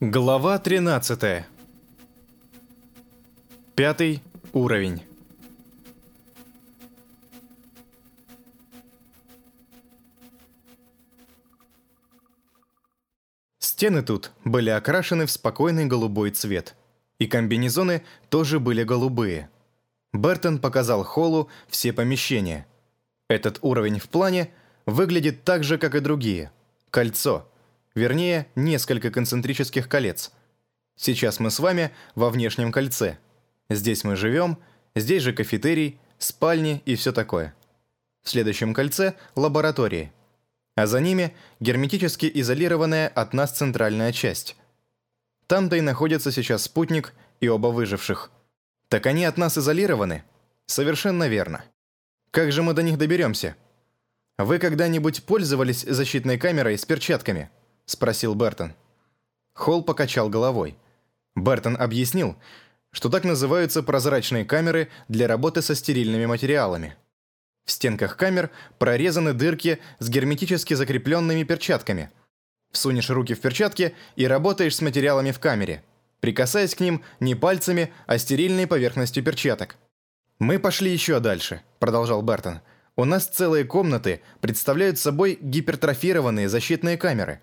Глава 13. Пятый уровень. Стены тут были окрашены в спокойный голубой цвет. И комбинезоны тоже были голубые. Бертон показал Холлу все помещения. Этот уровень в плане выглядит так же, как и другие. Кольцо. Вернее, несколько концентрических колец. Сейчас мы с вами во внешнем кольце. Здесь мы живем, здесь же кафетерий, спальни и все такое. В следующем кольце – лаборатории. А за ними – герметически изолированная от нас центральная часть. Там-то и находится сейчас спутник и оба выживших. Так они от нас изолированы? Совершенно верно. Как же мы до них доберемся? Вы когда-нибудь пользовались защитной камерой с перчатками? Спросил Бертон. Холл покачал головой. Бертон объяснил, что так называются прозрачные камеры для работы со стерильными материалами. В стенках камер прорезаны дырки с герметически закрепленными перчатками. Всунешь руки в перчатки и работаешь с материалами в камере, прикасаясь к ним не пальцами, а стерильной поверхностью перчаток. «Мы пошли еще дальше», — продолжал Бертон. «У нас целые комнаты представляют собой гипертрофированные защитные камеры.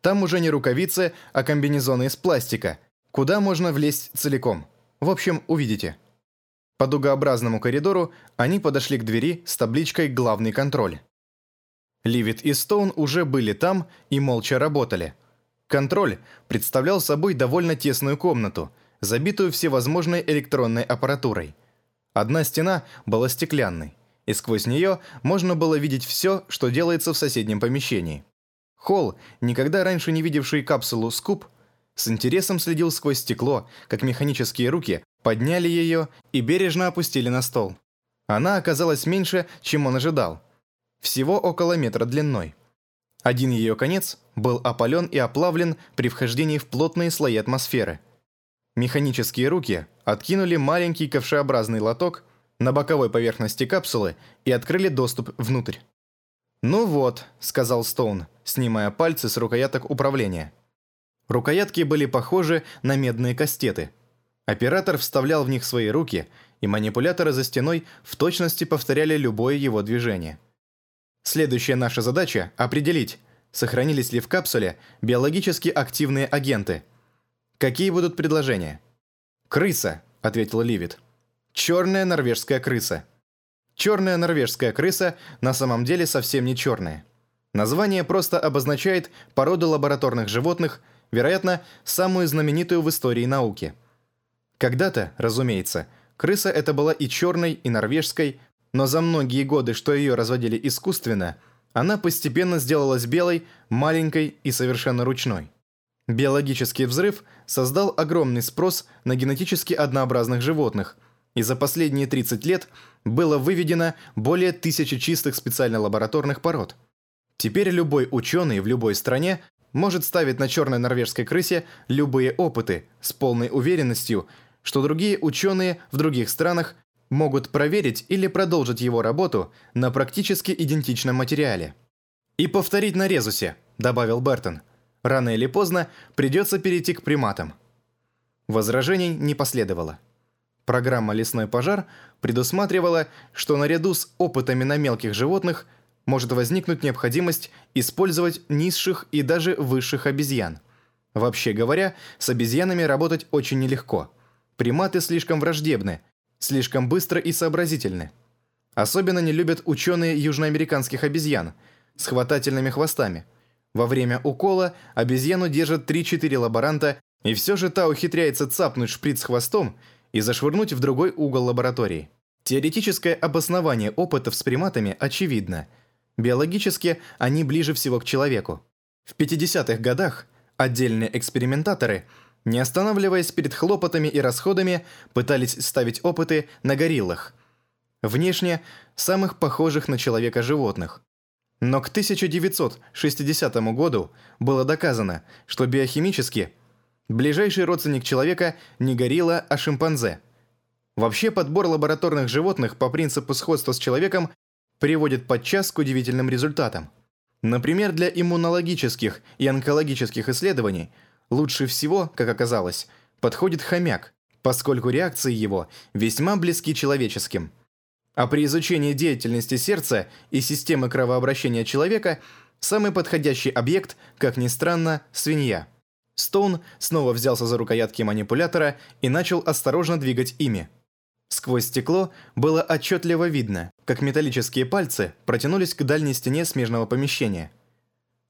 Там уже не рукавицы, а комбинезоны из пластика, куда можно влезть целиком. В общем, увидите». По дугообразному коридору они подошли к двери с табличкой «Главный контроль». Ливит и Стоун уже были там и молча работали. Контроль представлял собой довольно тесную комнату, забитую всевозможной электронной аппаратурой. Одна стена была стеклянной, и сквозь нее можно было видеть все, что делается в соседнем помещении. Холл, никогда раньше не видевший капсулу «Скуп», с интересом следил сквозь стекло, как механические руки подняли ее и бережно опустили на стол. Она оказалась меньше, чем он ожидал. Всего около метра длиной. Один ее конец был опален и оплавлен при вхождении в плотные слои атмосферы. Механические руки откинули маленький ковшеобразный лоток на боковой поверхности капсулы и открыли доступ внутрь. «Ну вот», — сказал Стоун, снимая пальцы с рукояток управления. Рукоятки были похожи на медные кастеты. Оператор вставлял в них свои руки, и манипуляторы за стеной в точности повторяли любое его движение. Следующая наша задача – определить, сохранились ли в капсуле биологически активные агенты. Какие будут предложения? «Крыса», – ответил Ливит. «Черная норвежская крыса». Черная норвежская крыса на самом деле совсем не черная. Название просто обозначает породу лабораторных животных, вероятно, самую знаменитую в истории науки. Когда-то, разумеется, крыса эта была и черной, и норвежской, но за многие годы, что ее разводили искусственно, она постепенно сделалась белой, маленькой и совершенно ручной. Биологический взрыв создал огромный спрос на генетически однообразных животных, и за последние 30 лет было выведено более тысячи чистых специально лабораторных пород. Теперь любой ученый в любой стране может ставить на черной норвежской крысе любые опыты с полной уверенностью, что другие ученые в других странах могут проверить или продолжить его работу на практически идентичном материале. «И повторить на резусе», — добавил Бертон. «Рано или поздно придется перейти к приматам». Возражений не последовало. Программа «Лесной пожар» предусматривала, что наряду с опытами на мелких животных может возникнуть необходимость использовать низших и даже высших обезьян. Вообще говоря, с обезьянами работать очень нелегко. Приматы слишком враждебны, слишком быстро и сообразительны. Особенно не любят ученые южноамериканских обезьян с хватательными хвостами. Во время укола обезьяну держат 3-4 лаборанта, и все же та ухитряется цапнуть шприц хвостом и зашвырнуть в другой угол лаборатории. Теоретическое обоснование опытов с приматами очевидно. Биологически они ближе всего к человеку. В 50-х годах отдельные экспериментаторы – не останавливаясь перед хлопотами и расходами, пытались ставить опыты на гориллах. Внешне самых похожих на человека животных. Но к 1960 году было доказано, что биохимически ближайший родственник человека не горилла, а шимпанзе. Вообще подбор лабораторных животных по принципу сходства с человеком приводит подчас к удивительным результатам. Например, для иммунологических и онкологических исследований – Лучше всего, как оказалось, подходит хомяк, поскольку реакции его весьма близки человеческим. А при изучении деятельности сердца и системы кровообращения человека самый подходящий объект, как ни странно, свинья. Стоун снова взялся за рукоятки манипулятора и начал осторожно двигать ими. Сквозь стекло было отчетливо видно, как металлические пальцы протянулись к дальней стене смежного помещения.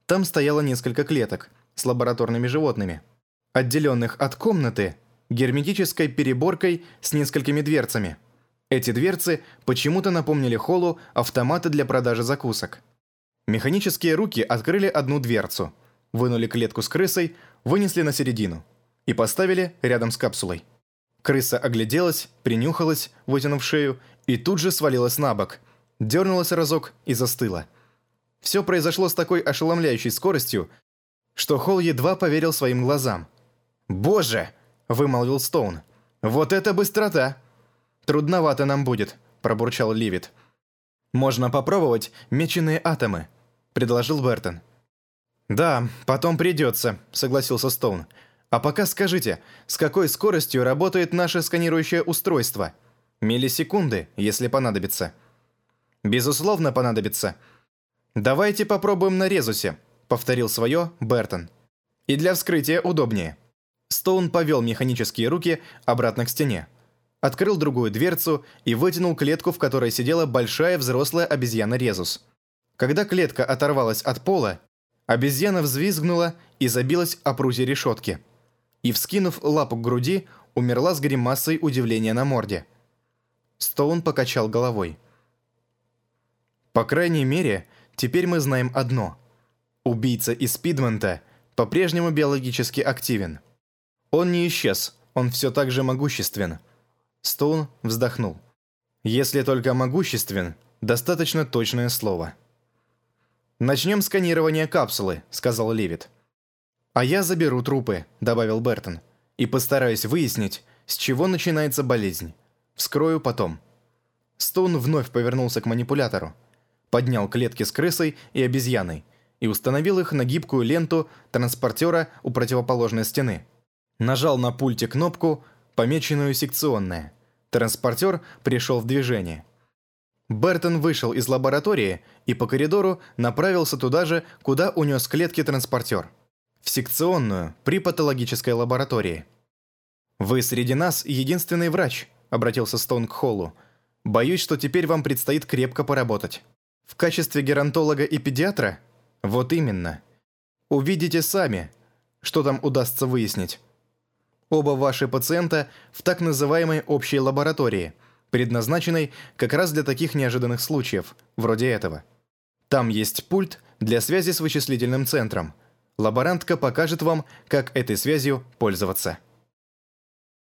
Там стояло несколько клеток с лабораторными животными, отделенных от комнаты герметической переборкой с несколькими дверцами. Эти дверцы почему-то напомнили Холлу автоматы для продажи закусок. Механические руки открыли одну дверцу, вынули клетку с крысой, вынесли на середину и поставили рядом с капсулой. Крыса огляделась, принюхалась, вытянув шею, и тут же свалилась на бок, дернулась разок и застыла. Все произошло с такой ошеломляющей скоростью, что Холл едва поверил своим глазам. «Боже!» – вымолвил Стоун. «Вот это быстрота!» «Трудновато нам будет», – пробурчал Ливит. «Можно попробовать меченые атомы», – предложил Бертон. «Да, потом придется», – согласился Стоун. «А пока скажите, с какой скоростью работает наше сканирующее устройство? Миллисекунды, если понадобится». «Безусловно, понадобится». «Давайте попробуем на резусе», – повторил свое Бертон. «И для вскрытия удобнее». Стоун повел механические руки обратно к стене. Открыл другую дверцу и вытянул клетку, в которой сидела большая взрослая обезьяна Резус. Когда клетка оторвалась от пола, обезьяна взвизгнула и забилась о прутье решетки. И, вскинув лапу к груди, умерла с гримасой удивления на морде. Стоун покачал головой. «По крайней мере, теперь мы знаем одно. Убийца из Пидмонта по-прежнему биологически активен. Он не исчез, он все так же могуществен». Стоун вздохнул. «Если только могуществен, достаточно точное слово». «Начнем сканирование капсулы», — сказал Левит. «А я заберу трупы», — добавил Бертон, «и постараюсь выяснить, с чего начинается болезнь. Вскрою потом». Стоун вновь повернулся к манипулятору, поднял клетки с крысой и обезьяной и установил их на гибкую ленту транспортера у противоположной стены. Нажал на пульте кнопку помеченную секционная. Транспортер пришел в движение. Бертон вышел из лаборатории и по коридору направился туда же, куда унес клетки транспортер. В секционную, при патологической лаборатории. «Вы среди нас единственный врач», — обратился Стоун к Холлу. «Боюсь, что теперь вам предстоит крепко поработать. В качестве геронтолога и педиатра? Вот именно. Увидите сами, что там удастся выяснить». Оба ваши пациента в так называемой общей лаборатории, предназначенной как раз для таких неожиданных случаев, вроде этого. Там есть пульт для связи с вычислительным центром. Лаборантка покажет вам, как этой связью пользоваться.